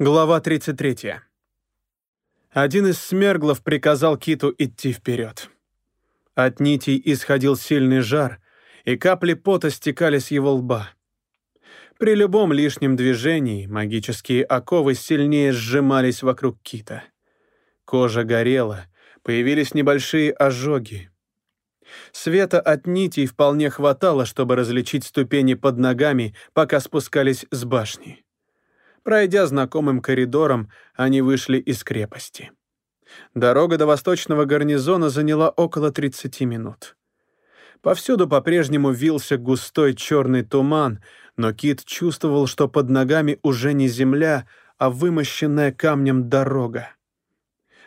Глава 33. Один из смерглов приказал киту идти вперед. От нитей исходил сильный жар, и капли пота стекали с его лба. При любом лишнем движении магические оковы сильнее сжимались вокруг кита. Кожа горела, появились небольшие ожоги. Света от нитей вполне хватало, чтобы различить ступени под ногами, пока спускались с башни. Пройдя знакомым коридором, они вышли из крепости. Дорога до восточного гарнизона заняла около 30 минут. Повсюду по-прежнему вился густой черный туман, но Кит чувствовал, что под ногами уже не земля, а вымощенная камнем дорога.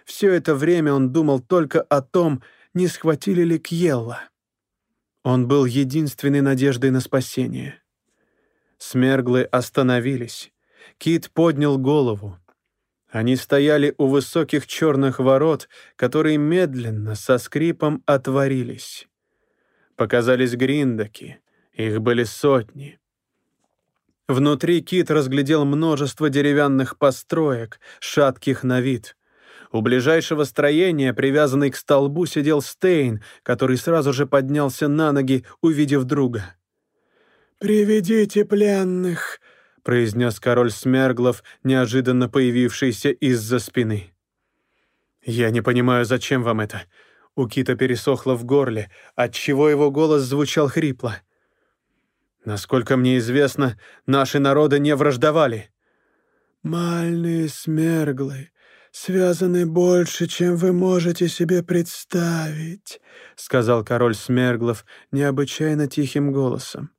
Все это время он думал только о том, не схватили ли Кьелла. Он был единственной надеждой на спасение. Смерглы остановились. Кит поднял голову. Они стояли у высоких черных ворот, которые медленно, со скрипом отворились. Показались гриндаки. Их были сотни. Внутри Кит разглядел множество деревянных построек, шатких на вид. У ближайшего строения, привязанный к столбу, сидел Стейн, который сразу же поднялся на ноги, увидев друга. «Приведите пленных», произнес король Смерглов, неожиданно появившийся из-за спины. «Я не понимаю, зачем вам это?» У Кита пересохло в горле, отчего его голос звучал хрипло. «Насколько мне известно, наши народы не враждовали». «Мальные смерглы связаны больше, чем вы можете себе представить», — сказал король Смерглов необычайно тихим голосом.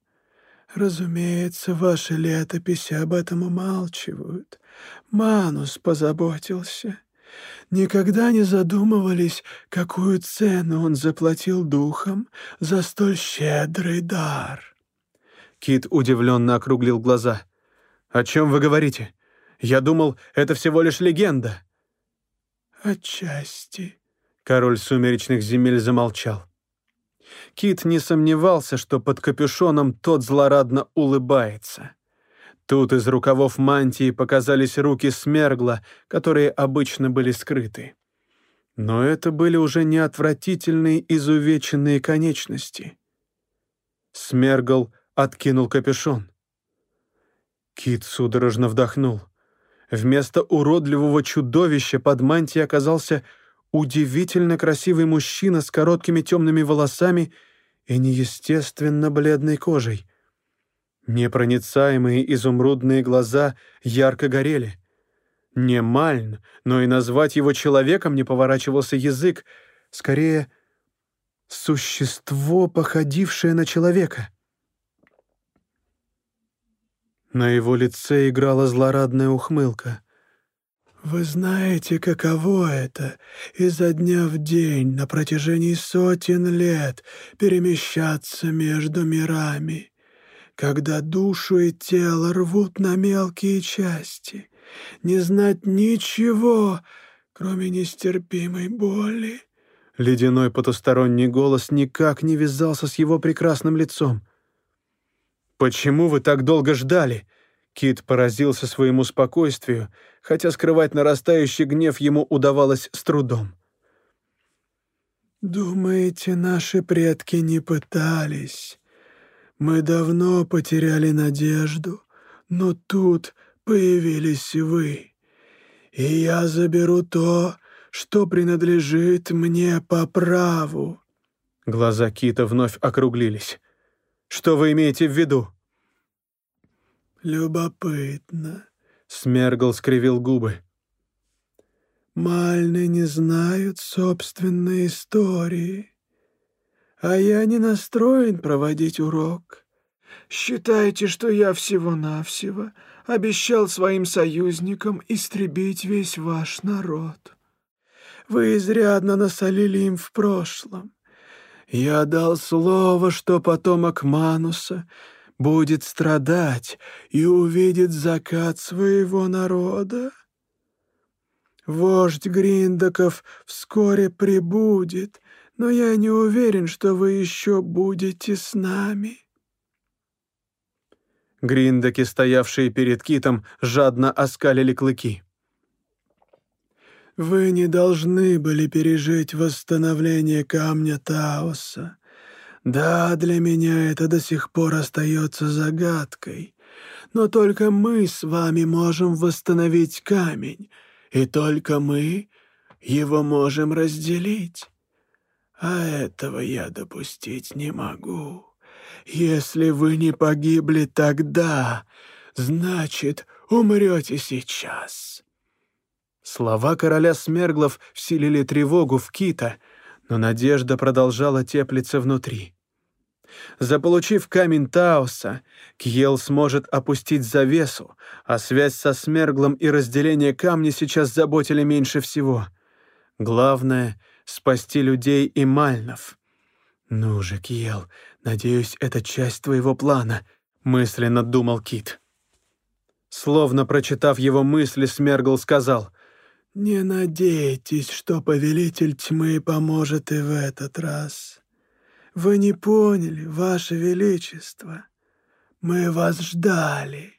Разумеется, ваши летописи об этом умалчивают. Манус позаботился. Никогда не задумывались, какую цену он заплатил духом за столь щедрый дар. Кит удивленно округлил глаза. «О чем вы говорите? Я думал, это всего лишь легенда». «Отчасти», — король сумеречных земель замолчал. Кит не сомневался, что под капюшоном тот злорадно улыбается. Тут из рукавов мантии показались руки Смергла, которые обычно были скрыты. Но это были уже не отвратительные изувеченные конечности. Смергл откинул капюшон. Кит судорожно вдохнул. Вместо уродливого чудовища под мантией оказался удивительно красивый мужчина с короткими темными волосами и неестественно бледной кожей. Непроницаемые изумрудные глаза ярко горели. Не Мальн, но и назвать его человеком не поворачивался язык, скорее, существо, походившее на человека. На его лице играла злорадная ухмылка — вы знаете, каково это — изо дня в день на протяжении сотен лет перемещаться между мирами, когда душу и тело рвут на мелкие части, не знать ничего, кроме нестерпимой боли. Ледяной потусторонний голос никак не вязался с его прекрасным лицом. «Почему вы так долго ждали?» Кит поразился своему спокойствию, хотя скрывать нарастающий гнев ему удавалось с трудом. «Думаете, наши предки не пытались? Мы давно потеряли надежду, но тут появились вы, и я заберу то, что принадлежит мне по праву». Глаза Кита вновь округлились. «Что вы имеете в виду?» «Любопытно», — Смергл скривил губы. «Мальны не знают собственной истории, а я не настроен проводить урок. Считайте, что я всего-навсего обещал своим союзникам истребить весь ваш народ. Вы изрядно насолили им в прошлом. Я дал слово, что потомок Мануса — будет страдать и увидит закат своего народа. Вождь Гриндаков вскоре прибудет, но я не уверен, что вы еще будете с нами». Гриндаки, стоявшие перед китом, жадно оскалили клыки. «Вы не должны были пережить восстановление камня Таоса. Да, для меня это до сих пор остается загадкой. Но только мы с вами можем восстановить камень, и только мы его можем разделить. А этого я допустить не могу. Если вы не погибли тогда, значит, умрете сейчас». Слова короля Смерглов вселили тревогу в Кита, но надежда продолжала теплиться внутри. Заполучив камень Таоса, Кьел сможет опустить завесу, а связь со Смерглом и разделение камня сейчас заботили меньше всего. Главное — спасти людей и мальнов. «Ну же, Кьел, надеюсь, это часть твоего плана», — мысленно думал Кит. Словно прочитав его мысли, Смергл сказал, «Не надейтесь, что повелитель тьмы поможет и в этот раз. Вы не поняли, Ваше Величество. Мы вас ждали.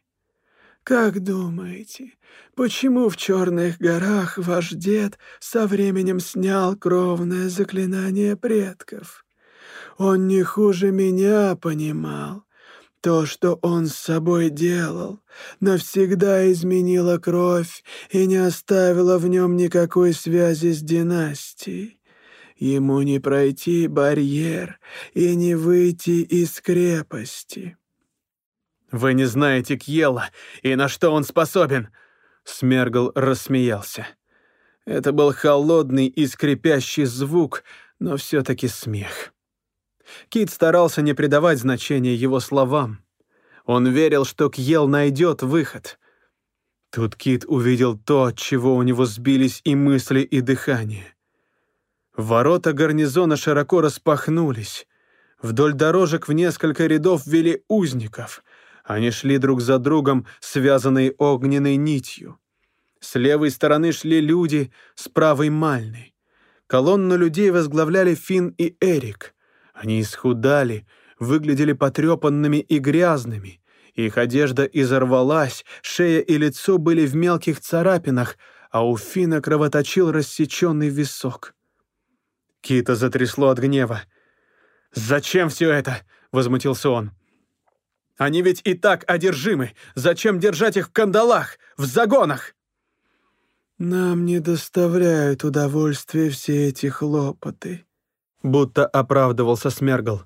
Как думаете, почему в Черных горах ваш дед со временем снял кровное заклинание предков? Он не хуже меня понимал. То, что он с собой делал, навсегда изменило кровь и не оставило в нем никакой связи с династией. Ему не пройти барьер и не выйти из крепости. «Вы не знаете Кьела и на что он способен!» Смергл рассмеялся. Это был холодный и скрипящий звук, но все-таки смех. Кит старался не придавать значения его словам. Он верил, что Кьел найдет выход. Тут Кит увидел то, от чего у него сбились и мысли, и дыхание. Ворота гарнизона широко распахнулись. Вдоль дорожек в несколько рядов вели узников. Они шли друг за другом, связанные огненной нитью. С левой стороны шли люди, с правой — Мальной. Колонну людей возглавляли Финн и Эрик. Они исхудали, выглядели потрепанными и грязными. Их одежда изорвалась, шея и лицо были в мелких царапинах, а у Фина кровоточил рассеченный висок. Кита затрясло от гнева. «Зачем все это?» — возмутился он. «Они ведь и так одержимы. Зачем держать их в кандалах, в загонах?» «Нам не доставляют удовольствия все эти хлопоты», — будто оправдывался Смергл.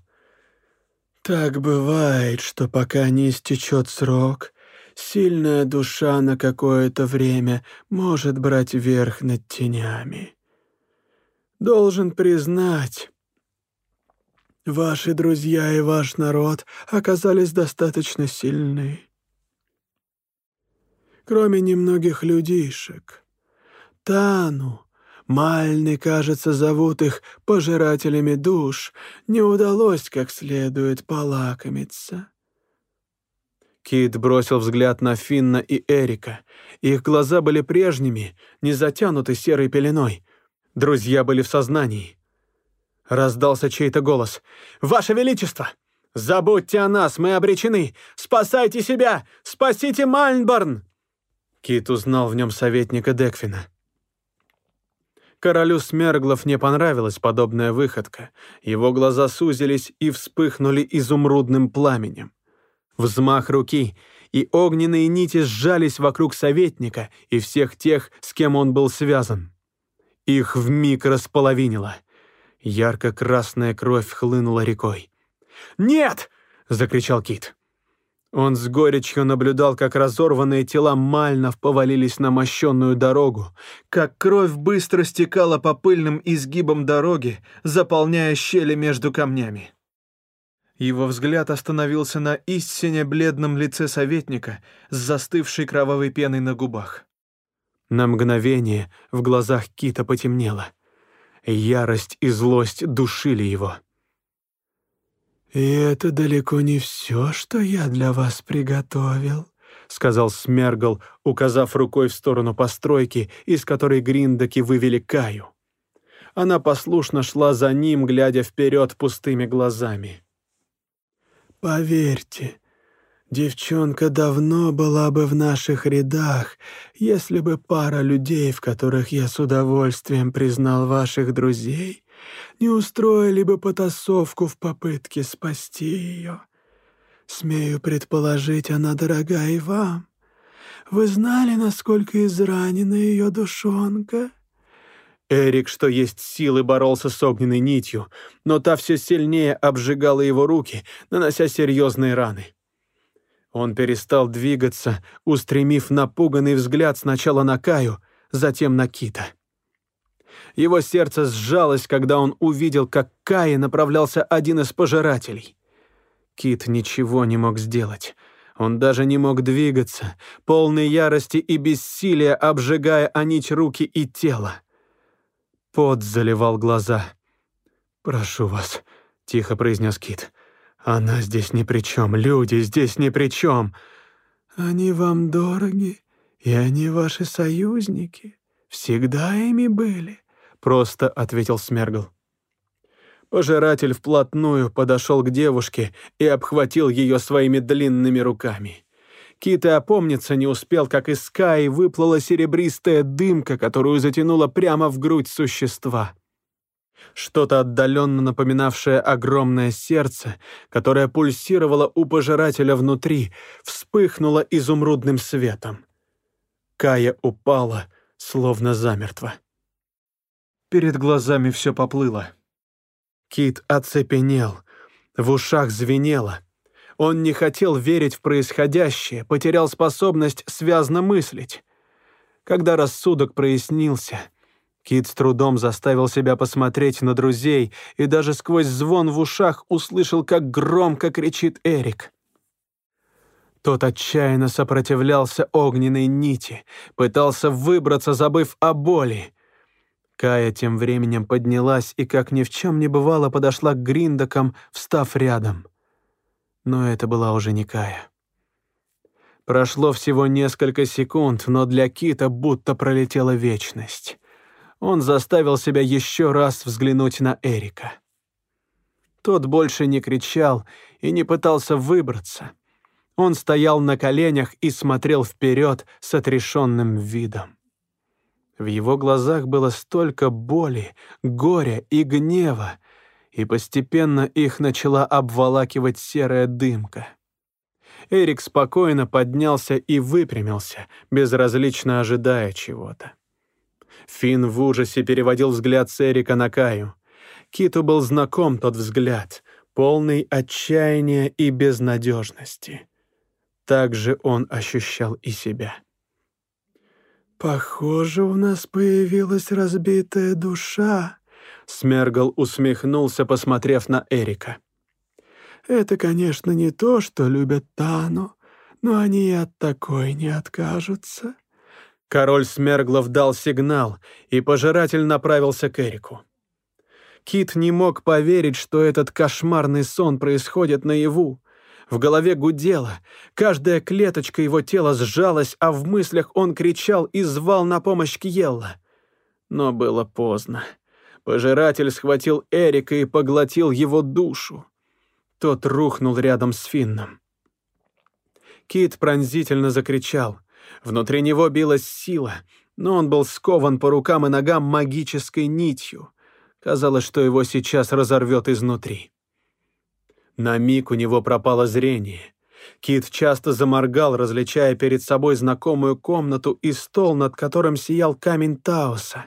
«Так бывает, что пока не истечет срок, сильная душа на какое-то время может брать верх над тенями. Должен признать, ваши друзья и ваш народ оказались достаточно сильны. Кроме немногих людишек. Тану, Мальны, кажется, зовут их пожирателями душ, не удалось как следует полакомиться. Кит бросил взгляд на Финна и Эрика. Их глаза были прежними, не затянуты серой пеленой. Друзья были в сознании. Раздался чей-то голос. «Ваше Величество! Забудьте о нас, мы обречены! Спасайте себя! Спасите Мальнборн!» Кит узнал в нем советника Декфина. Королю Смерглов не понравилась подобная выходка. Его глаза сузились и вспыхнули изумрудным пламенем. Взмах руки, и огненные нити сжались вокруг советника и всех тех, с кем он был связан. Их вмиг располовинило. Ярко-красная кровь хлынула рекой. «Нет!» — закричал Кит. Он с горечью наблюдал, как разорванные тела мальнов повалились на мощенную дорогу, как кровь быстро стекала по пыльным изгибам дороги, заполняя щели между камнями. Его взгляд остановился на истине бледном лице советника с застывшей кровавой пеной на губах. На мгновение в глазах Кита потемнело. Ярость и злость душили его. «И это далеко не все, что я для вас приготовил», — сказал Смергл, указав рукой в сторону постройки, из которой Гриндаки вывели Каю. Она послушно шла за ним, глядя вперед пустыми глазами. «Поверьте, Девчонка давно была бы в наших рядах, если бы пара людей, в которых я с удовольствием признал ваших друзей, не устроили бы потасовку в попытке спасти ее. Смею предположить, она дорога и вам. Вы знали, насколько изранена ее душонка?» Эрик, что есть силы, боролся с огненной нитью, но та все сильнее обжигала его руки, нанося серьезные раны. Он перестал двигаться, устремив напуганный взгляд сначала на Каю, затем на Кита. Его сердце сжалось, когда он увидел, как Кае направлялся один из пожирателей. Кит ничего не мог сделать. Он даже не мог двигаться, полный ярости и бессилия, обжигая нить руки и тело. Пот заливал глаза. «Прошу вас», — тихо произнес Кит, — она здесь ни при чем, люди здесь ни при чем. Они вам дороги, и они ваши союзники. Всегда ими были, просто ответил Смергл. Пожиратель вплотную подошел к девушке и обхватил ее своими длинными руками. Кит и опомниться не успел, как из Скай выплыла серебристая дымка, которую затянула прямо в грудь существа. Что-то отдаленно напоминавшее огромное сердце, которое пульсировало у пожирателя внутри, вспыхнуло изумрудным светом. Кая упала, словно замертво. Перед глазами все поплыло. Кит оцепенел, в ушах звенело. Он не хотел верить в происходящее, потерял способность связно мыслить. Когда рассудок прояснился — Кит с трудом заставил себя посмотреть на друзей и даже сквозь звон в ушах услышал, как громко кричит Эрик. Тот отчаянно сопротивлялся огненной нити, пытался выбраться, забыв о боли. Кая тем временем поднялась и, как ни в чем не бывало, подошла к Гриндакам, встав рядом. Но это была уже не Кая. Прошло всего несколько секунд, но для Кита будто пролетела вечность он заставил себя еще раз взглянуть на Эрика. Тот больше не кричал и не пытался выбраться. Он стоял на коленях и смотрел вперед с отрешенным видом. В его глазах было столько боли, горя и гнева, и постепенно их начала обволакивать серая дымка. Эрик спокойно поднялся и выпрямился, безразлично ожидая чего-то. Финн в ужасе переводил взгляд с Эрика на Каю. Киту был знаком тот взгляд, полный отчаяния и безнадежности. Так же он ощущал и себя. «Похоже, у нас появилась разбитая душа», — Смергл усмехнулся, посмотрев на Эрика. «Это, конечно, не то, что любят Тану, но они и от такой не откажутся. Король Смерглов дал сигнал, и пожиратель направился к Эрику. Кит не мог поверить, что этот кошмарный сон происходит наяву. В голове гудело, каждая клеточка его тела сжалась, а в мыслях он кричал и звал на помощь Кьелла. Но было поздно. Пожиратель схватил Эрика и поглотил его душу. Тот рухнул рядом с Финном. Кит пронзительно закричал. Внутри него билась сила, но он был скован по рукам и ногам магической нитью. Казалось, что его сейчас разорвет изнутри. На миг у него пропало зрение. Кит часто заморгал, различая перед собой знакомую комнату и стол, над которым сиял камень Таоса.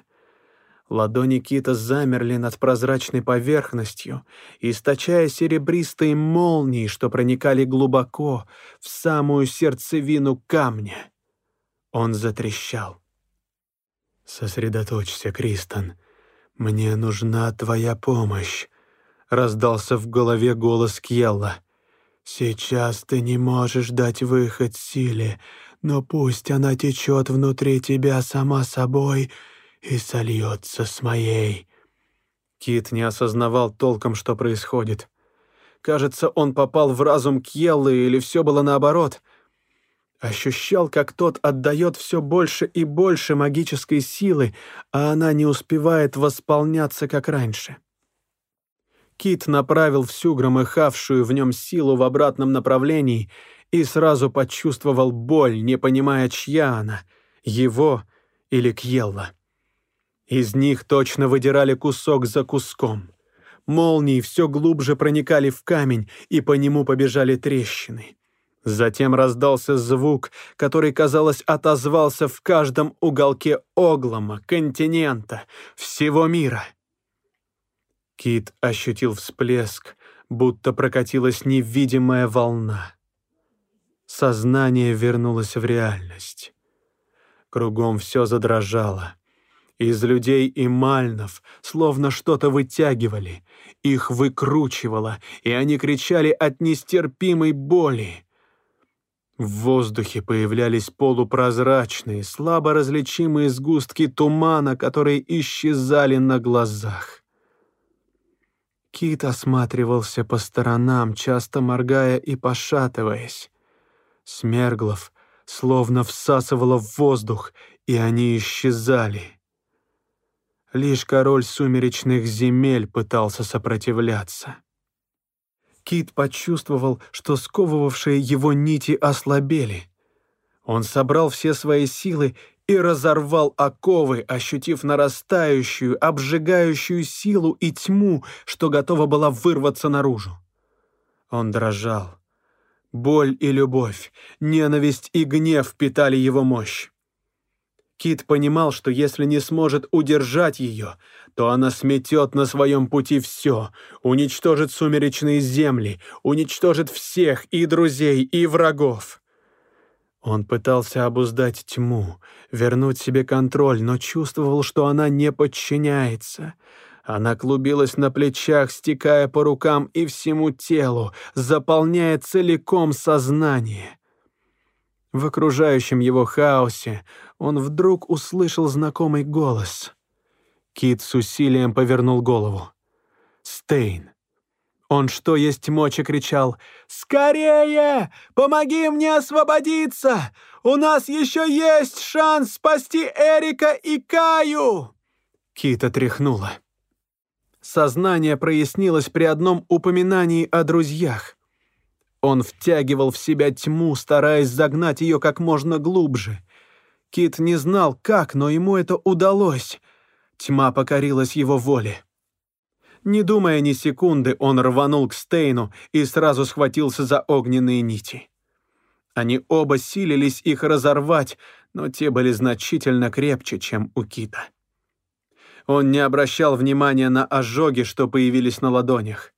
Ладони Кита замерли над прозрачной поверхностью, источая серебристые молнии, что проникали глубоко в самую сердцевину камня. Он затрещал. «Сосредоточься, Кристон. Мне нужна твоя помощь», — раздался в голове голос Кьелла. «Сейчас ты не можешь дать выход силе, но пусть она течет внутри тебя сама собой и сольется с моей». Кит не осознавал толком, что происходит. Кажется, он попал в разум Кьеллы, или все было наоборот — Ощущал, как тот отдает все больше и больше магической силы, а она не успевает восполняться, как раньше. Кит направил всю громыхавшую в нем силу в обратном направлении и сразу почувствовал боль, не понимая, чья она, его или Кьелла. Из них точно выдирали кусок за куском. Молнии все глубже проникали в камень, и по нему побежали трещины. Затем раздался звук, который, казалось, отозвался в каждом уголке Оглома, континента, всего мира. Кит ощутил всплеск, будто прокатилась невидимая волна. Сознание вернулось в реальность. Кругом все задрожало. Из людей и мальнов словно что-то вытягивали, их выкручивало, и они кричали от нестерпимой боли. В воздухе появлялись полупрозрачные, слабо различимые сгустки тумана, которые исчезали на глазах. Кит осматривался по сторонам, часто моргая и пошатываясь. Смерглов словно всасывало в воздух, и они исчезали. Лишь король сумеречных земель пытался сопротивляться. Кит почувствовал, что сковывавшие его нити ослабели. Он собрал все свои силы и разорвал оковы, ощутив нарастающую, обжигающую силу и тьму, что готова была вырваться наружу. Он дрожал. Боль и любовь, ненависть и гнев питали его мощь. Кит понимал, что если не сможет удержать ее, то она сметет на своем пути все, уничтожит сумеречные земли, уничтожит всех и друзей, и врагов. Он пытался обуздать тьму, вернуть себе контроль, но чувствовал, что она не подчиняется. Она клубилась на плечах, стекая по рукам и всему телу, заполняя целиком сознание. В окружающем его хаосе он вдруг услышал знакомый голос. Кит с усилием повернул голову. «Стейн!» Он что есть мочи кричал «Скорее! Помоги мне освободиться! У нас еще есть шанс спасти Эрика и Каю!» Кита тряхнула. Сознание прояснилось при одном упоминании о друзьях. Он втягивал в себя тьму, стараясь загнать ее как можно глубже. Кит не знал, как, но ему это удалось. Тьма покорилась его воле. Не думая ни секунды, он рванул к Стейну и сразу схватился за огненные нити. Они оба силились их разорвать, но те были значительно крепче, чем у Кита. Он не обращал внимания на ожоги, что появились на ладонях.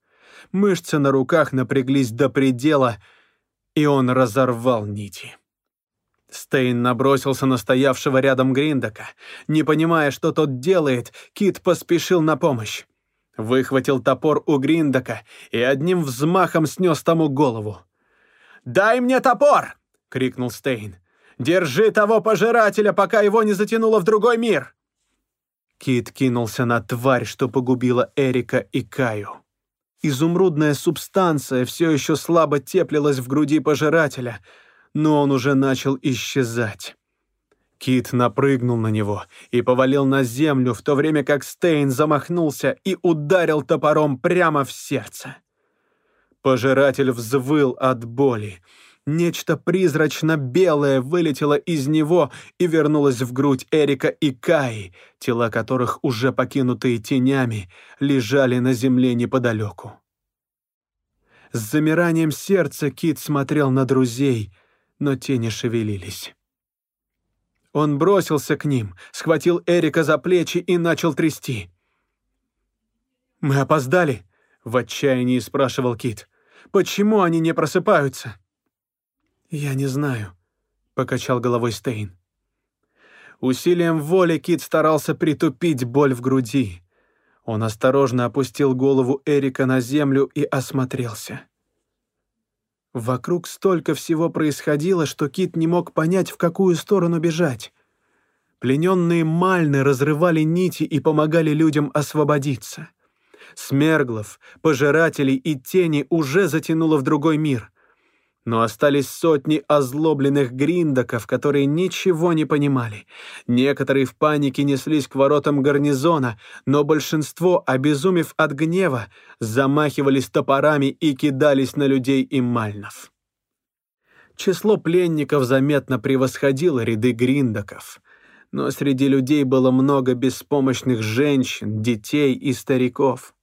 Мышцы на руках напряглись до предела, и он разорвал нити. Стейн набросился на стоявшего рядом Гриндока. Не понимая, что тот делает, Кит поспешил на помощь. Выхватил топор у Гриндока и одним взмахом снес тому голову. «Дай мне топор!» — крикнул Стейн. «Держи того пожирателя, пока его не затянуло в другой мир!» Кит кинулся на тварь, что погубила Эрика и Каю. Изумрудная субстанция все еще слабо теплилась в груди пожирателя, но он уже начал исчезать. Кит напрыгнул на него и повалил на землю, в то время как Стейн замахнулся и ударил топором прямо в сердце. Пожиратель взвыл от боли. Нечто призрачно-белое вылетело из него и вернулось в грудь Эрика и Каи, тела которых, уже покинутые тенями, лежали на земле неподалеку. С замиранием сердца Кит смотрел на друзей, но те не шевелились. Он бросился к ним, схватил Эрика за плечи и начал трясти. «Мы опоздали?» — в отчаянии спрашивал Кит. «Почему они не просыпаются?» «Я не знаю», — покачал головой Стейн. Усилием воли Кит старался притупить боль в груди. Он осторожно опустил голову Эрика на землю и осмотрелся. Вокруг столько всего происходило, что Кит не мог понять, в какую сторону бежать. Плененные мальны разрывали нити и помогали людям освободиться. Смерглов, пожирателей и тени уже затянуло в другой мир но остались сотни озлобленных гриндаков, которые ничего не понимали. Некоторые в панике неслись к воротам гарнизона, но большинство, обезумев от гнева, замахивались топорами и кидались на людей и мальнов. Число пленников заметно превосходило ряды гриндаков, но среди людей было много беспомощных женщин, детей и стариков.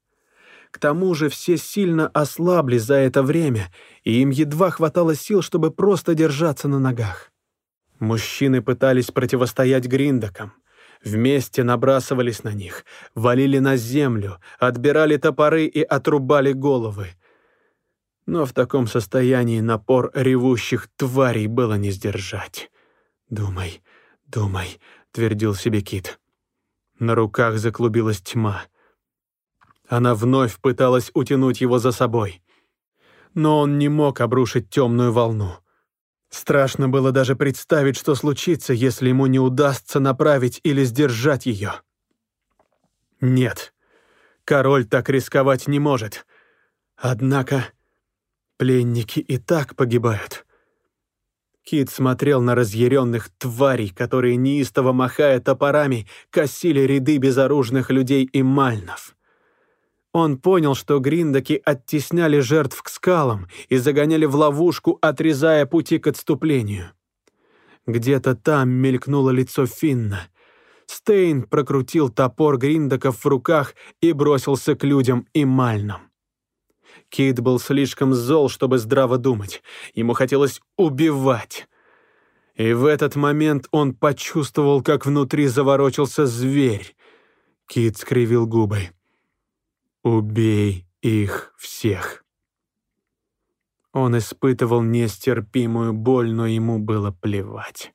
К тому же все сильно ослабли за это время, и им едва хватало сил, чтобы просто держаться на ногах. Мужчины пытались противостоять гриндакам. Вместе набрасывались на них, валили на землю, отбирали топоры и отрубали головы. Но в таком состоянии напор ревущих тварей было не сдержать. «Думай, думай», — твердил себе Кит. На руках заклубилась тьма. Она вновь пыталась утянуть его за собой. Но он не мог обрушить темную волну. Страшно было даже представить, что случится, если ему не удастся направить или сдержать ее. Нет, король так рисковать не может. Однако пленники и так погибают. Кит смотрел на разъяренных тварей, которые, неистово махая топорами, косили ряды безоружных людей и мальнов. Он понял, что гриндаки оттесняли жертв к скалам и загоняли в ловушку, отрезая пути к отступлению. Где-то там мелькнуло лицо Финна. Стейн прокрутил топор гриндаков в руках и бросился к людям и мальнам. Кит был слишком зол, чтобы здраво думать. Ему хотелось убивать. И в этот момент он почувствовал, как внутри заворочился зверь. Кит скривил губы. «Убей их всех». Он испытывал нестерпимую боль, но ему было плевать.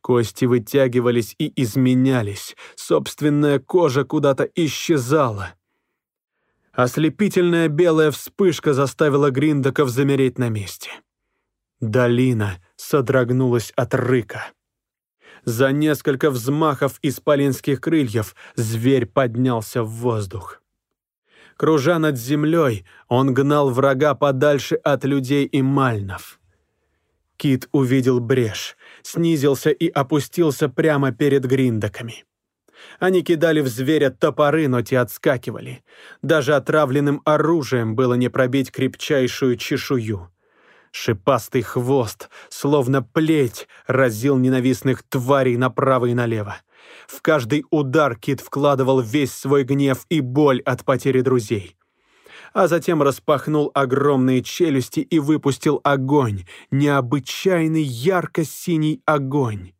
Кости вытягивались и изменялись, собственная кожа куда-то исчезала. Ослепительная белая вспышка заставила Гриндаков замереть на месте. Долина содрогнулась от рыка. За несколько взмахов исполинских крыльев зверь поднялся в воздух. Кружа над землей, он гнал врага подальше от людей и мальнов. Кит увидел брешь, снизился и опустился прямо перед гриндаками. Они кидали в зверя топоры, но те отскакивали. Даже отравленным оружием было не пробить крепчайшую чешую. Шипастый хвост, словно плеть, разил ненавистных тварей направо и налево. В каждый удар Кит вкладывал весь свой гнев и боль от потери друзей. А затем распахнул огромные челюсти и выпустил огонь, необычайный ярко-синий огонь.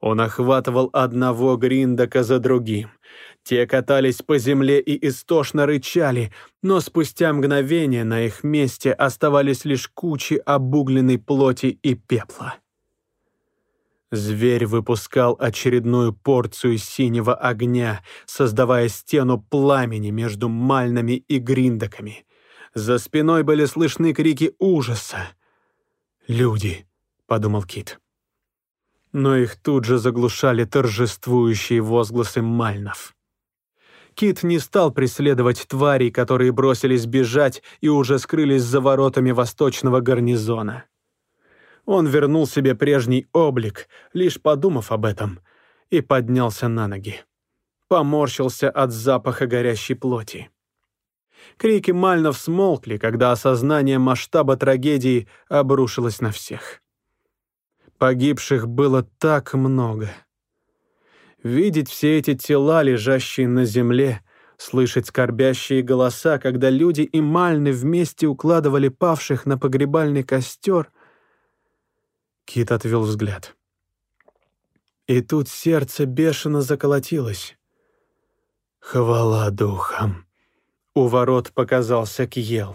Он охватывал одного гриндака за другим. Те катались по земле и истошно рычали, но спустя мгновение на их месте оставались лишь кучи обугленной плоти и пепла. Зверь выпускал очередную порцию синего огня, создавая стену пламени между мальнами и гриндаками. За спиной были слышны крики ужаса. «Люди», — подумал Кит. Но их тут же заглушали торжествующие возгласы мальнов. Кит не стал преследовать тварей, которые бросились бежать и уже скрылись за воротами восточного гарнизона. Он вернул себе прежний облик, лишь подумав об этом, и поднялся на ноги. Поморщился от запаха горящей плоти. Крики Мальнов смолкли, когда осознание масштаба трагедии обрушилось на всех. Погибших было так много. Видеть все эти тела, лежащие на земле, слышать скорбящие голоса, когда люди и Мальны вместе укладывали павших на погребальный костер — Кит отвел взгляд. И тут сердце бешено заколотилось. Хвала духам. У ворот показался Кьел.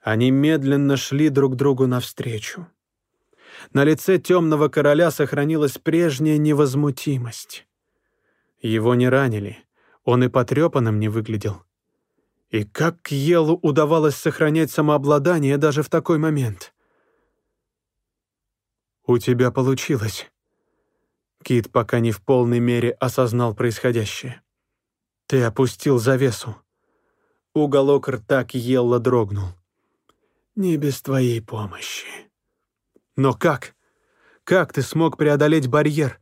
Они медленно шли друг другу навстречу. На лице темного короля сохранилась прежняя невозмутимость. Его не ранили, он и потрепанным не выглядел. И как Кьелу удавалось сохранять самообладание даже в такой момент? «У тебя получилось». Кит пока не в полной мере осознал происходящее. «Ты опустил завесу». Уголок рта Кьелла дрогнул. «Не без твоей помощи». «Но как? Как ты смог преодолеть барьер?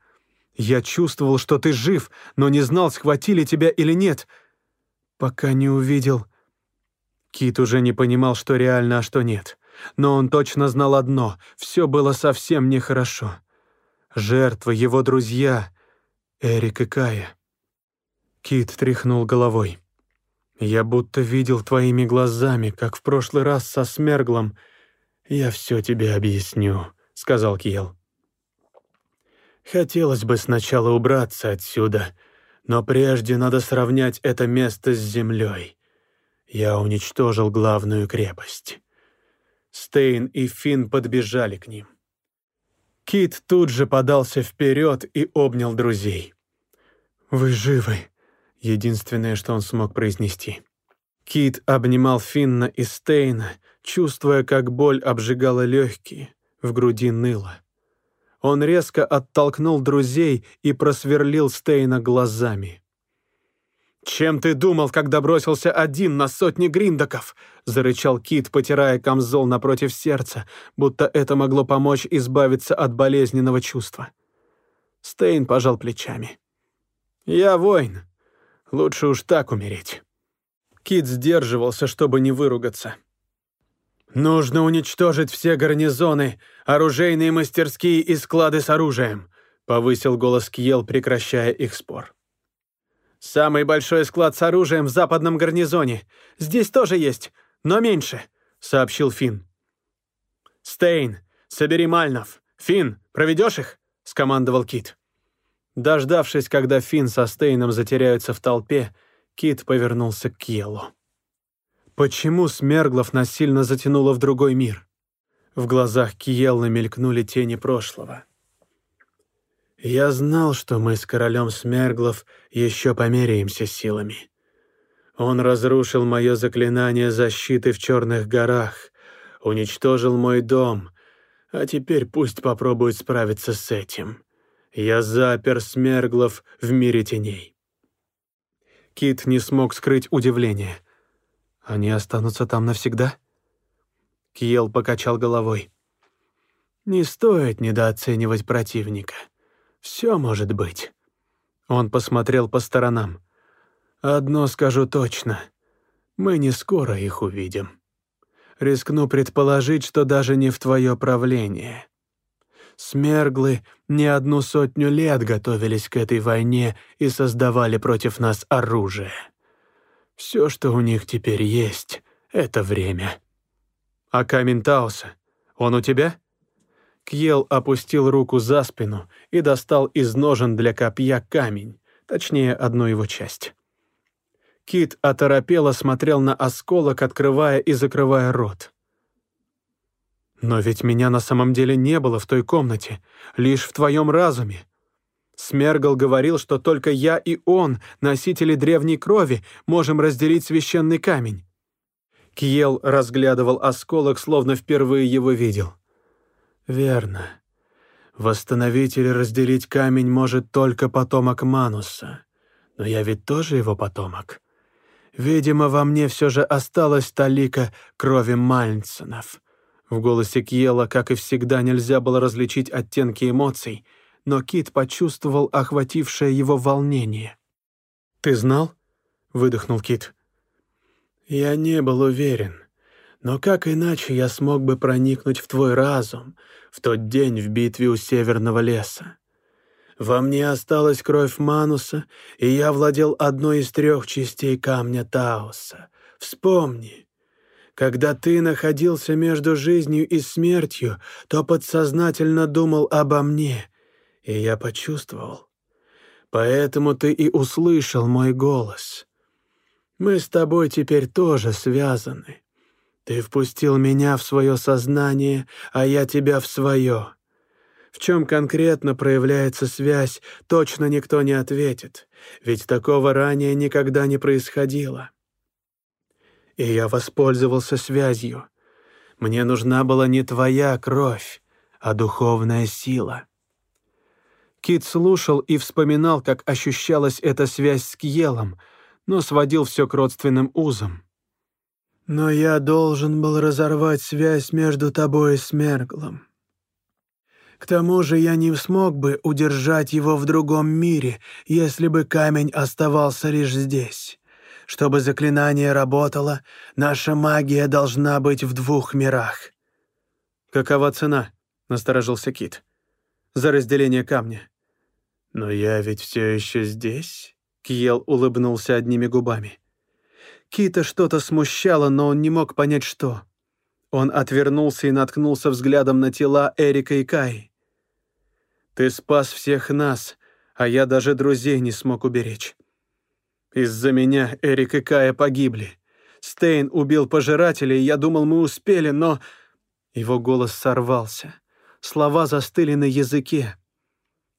Я чувствовал, что ты жив, но не знал, схватили тебя или нет. Пока не увидел...» Кит уже не понимал, что реально, а что нет — но он точно знал одно — все было совсем нехорошо. Жертвы, его друзья, Эрик и Кая. Кит тряхнул головой. «Я будто видел твоими глазами, как в прошлый раз со Смерглом. Я все тебе объясню», — сказал Кьел. «Хотелось бы сначала убраться отсюда, но прежде надо сравнять это место с землей. Я уничтожил главную крепость». Стейн и Финн подбежали к ним. Кит тут же подался вперед и обнял друзей. «Вы живы», — единственное, что он смог произнести. Кит обнимал Финна и Стейна, чувствуя, как боль обжигала легкие, в груди ныло. Он резко оттолкнул друзей и просверлил Стейна глазами. «Чем ты думал, когда бросился один на сотни гриндаков?» — зарычал Кит, потирая камзол напротив сердца, будто это могло помочь избавиться от болезненного чувства. Стейн пожал плечами. «Я воин. Лучше уж так умереть». Кит сдерживался, чтобы не выругаться. «Нужно уничтожить все гарнизоны, оружейные мастерские и склады с оружием», — повысил голос Кьел, прекращая их спор. «Самый большой склад с оружием в западном гарнизоне. Здесь тоже есть, но меньше», — сообщил Финн. «Стейн, собери Мальнов. Финн, проведешь их?» — скомандовал Кит. Дождавшись, когда Финн со Стейном затеряются в толпе, Кит повернулся к Кьелу. Почему Смерглов насильно затянуло в другой мир? В глазах Киелла мелькнули тени прошлого. Я знал, что мы с королем Смерглов еще померяемся силами. Он разрушил мое заклинание защиты в Черных горах, уничтожил мой дом, а теперь пусть попробует справиться с этим. Я запер Смерглов в мире теней. Кит не смог скрыть удивление. Они останутся там навсегда? Киел покачал головой. Не стоит недооценивать противника. Все может быть. Он посмотрел по сторонам. Одно скажу точно. Мы не скоро их увидим. Рискну предположить, что даже не в твое правление. Смерглы не одну сотню лет готовились к этой войне и создавали против нас оружие. Все, что у них теперь есть, — это время. А камень Тауса, он у тебя? Кьел опустил руку за спину и достал из ножен для копья камень, точнее, одну его часть. Кит оторопело смотрел на осколок, открывая и закрывая рот. «Но ведь меня на самом деле не было в той комнате, лишь в твоем разуме. Смергл говорил, что только я и он, носители древней крови, можем разделить священный камень». Кьел разглядывал осколок, словно впервые его видел. Верно. Восстановить или разделить камень может только потомок Мануса. Но я ведь тоже его потомок. Видимо, во мне все же осталась талика крови Мальнсонов. В голосе Кьела, как и всегда, нельзя было различить оттенки эмоций, но Кит почувствовал охватившее его волнение. «Ты знал?» — выдохнул Кит. «Я не был уверен. Но как иначе я смог бы проникнуть в твой разум в тот день в битве у Северного леса? Во мне осталась кровь Мануса, и я владел одной из трех частей камня Таоса. Вспомни, когда ты находился между жизнью и смертью, то подсознательно думал обо мне, и я почувствовал. Поэтому ты и услышал мой голос. Мы с тобой теперь тоже связаны. Ты впустил меня в свое сознание, а я тебя в свое. В чем конкретно проявляется связь, точно никто не ответит, ведь такого ранее никогда не происходило. И я воспользовался связью. Мне нужна была не твоя кровь, а духовная сила. Кит слушал и вспоминал, как ощущалась эта связь с Кьелом, но сводил все к родственным узам. Но я должен был разорвать связь между тобой и Смерглом. К тому же я не смог бы удержать его в другом мире, если бы камень оставался лишь здесь. Чтобы заклинание работало, наша магия должна быть в двух мирах. «Какова цена?» — насторожился Кит. «За разделение камня». «Но я ведь все еще здесь?» — Кьел улыбнулся одними губами. Кита что-то смущало, но он не мог понять, что. Он отвернулся и наткнулся взглядом на тела Эрика и Кай. «Ты спас всех нас, а я даже друзей не смог уберечь. Из-за меня Эрик и Кая погибли. Стейн убил пожирателей, я думал, мы успели, но...» Его голос сорвался. Слова застыли на языке.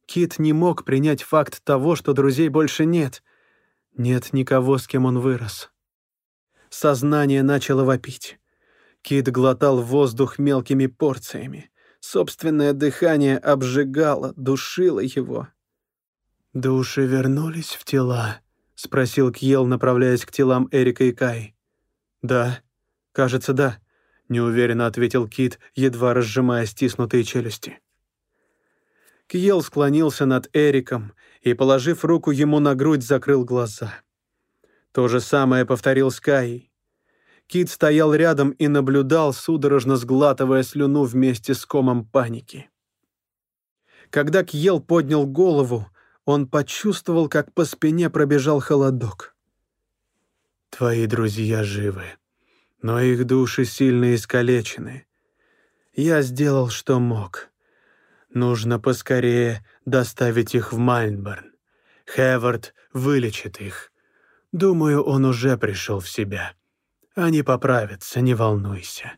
Кит не мог принять факт того, что друзей больше нет. Нет никого, с кем он вырос. Сознание начало вопить. Кит глотал воздух мелкими порциями. Собственное дыхание обжигало, душило его. «Души вернулись в тела?» — спросил Кьел, направляясь к телам Эрика и Кай. «Да, кажется, да», — неуверенно ответил Кит, едва разжимая стиснутые челюсти. Кьел склонился над Эриком и, положив руку ему на грудь, закрыл глаза. То же самое повторил Скай. Кит стоял рядом и наблюдал, судорожно сглатывая слюну вместе с комом паники. Когда Кьел поднял голову, он почувствовал, как по спине пробежал холодок. «Твои друзья живы, но их души сильно искалечены. Я сделал, что мог. Нужно поскорее доставить их в Мальнборн. Хевард вылечит их. Думаю, он уже пришел в себя. Они поправятся, не волнуйся.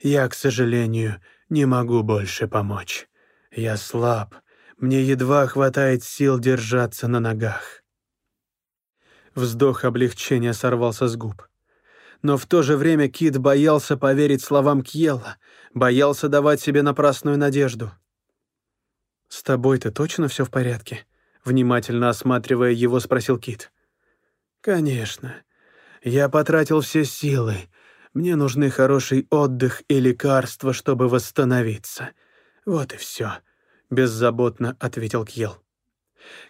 Я, к сожалению, не могу больше помочь. Я слаб, мне едва хватает сил держаться на ногах. Вздох облегчения сорвался с губ. Но в то же время Кит боялся поверить словам Кьела, боялся давать себе напрасную надежду. «С тобой-то точно все в порядке?» Внимательно осматривая его, спросил Кит. «Конечно. Я потратил все силы. Мне нужны хороший отдых и лекарства, чтобы восстановиться. Вот и все беззаботно ответил Кьел.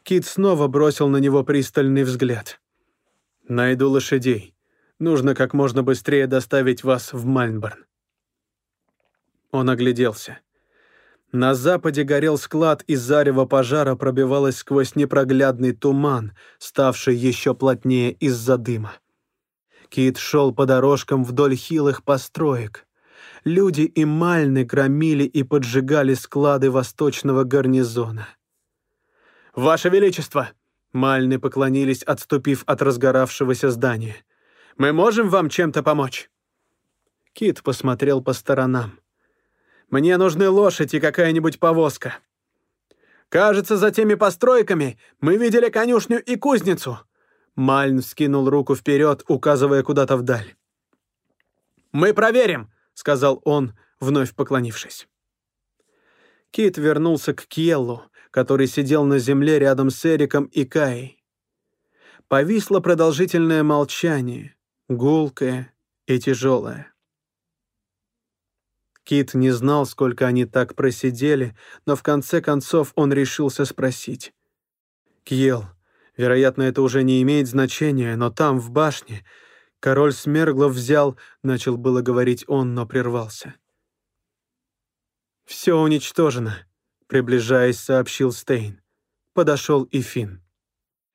Кит снова бросил на него пристальный взгляд. «Найду лошадей. Нужно как можно быстрее доставить вас в Мальнборн». Он огляделся. На западе горел склад, и зарево пожара пробивалось сквозь непроглядный туман, ставший еще плотнее из-за дыма. Кит шел по дорожкам вдоль хилых построек люди и мальны громили и поджигали склады восточного гарнизона. «Ваше Величество!» Мальны поклонились, отступив от разгоравшегося здания. «Мы можем вам чем-то помочь?» Кит посмотрел по сторонам. «Мне нужны лошадь и какая-нибудь повозка. Кажется, за теми постройками мы видели конюшню и кузницу». Мальн вскинул руку вперед, указывая куда-то вдаль. «Мы проверим!» — сказал он, вновь поклонившись. Кит вернулся к Кьеллу, который сидел на земле рядом с Эриком и Каей. Повисло продолжительное молчание, гулкое и тяжелое. Кит не знал, сколько они так просидели, но в конце концов он решился спросить. «Кьел, вероятно, это уже не имеет значения, но там, в башне, Король Смерглов взял, начал было говорить он, но прервался. «Все уничтожено», — приближаясь, сообщил Стейн. Подошел и Финн.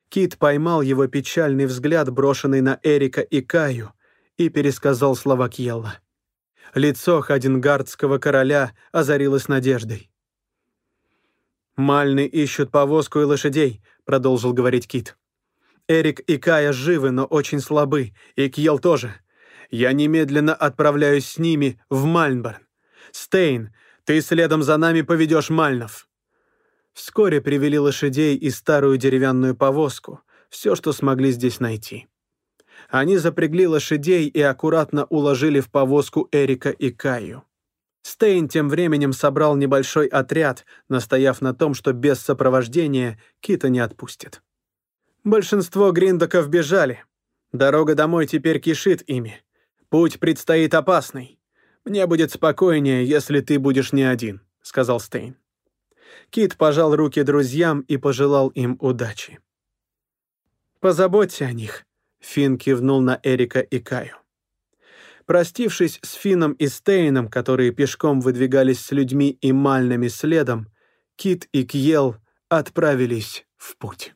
Кит поймал его печальный взгляд, брошенный на Эрика и Каю, и пересказал слова Кьелла. Лицо Хадингардского короля озарилось надеждой. «Мальны ищут повозку и лошадей», — продолжил говорить Кит. Эрик и Кая живы, но очень слабы, и Кьел тоже. Я немедленно отправляюсь с ними в Мальнборн. Стейн, ты следом за нами поведешь Мальнов». Вскоре привели лошадей и старую деревянную повозку, все, что смогли здесь найти. Они запрягли лошадей и аккуратно уложили в повозку Эрика и Каю. Стейн тем временем собрал небольшой отряд, настояв на том, что без сопровождения Кита не отпустит. Большинство гриндоков бежали. Дорога домой теперь кишит ими. Путь предстоит опасный. Мне будет спокойнее, если ты будешь не один», — сказал Стейн. Кит пожал руки друзьям и пожелал им удачи. «Позаботься о них», — Финн кивнул на Эрика и Каю. Простившись с Фином и Стейном, которые пешком выдвигались с людьми и мальными следом, Кит и Кьел отправились в путь.